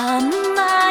I'm not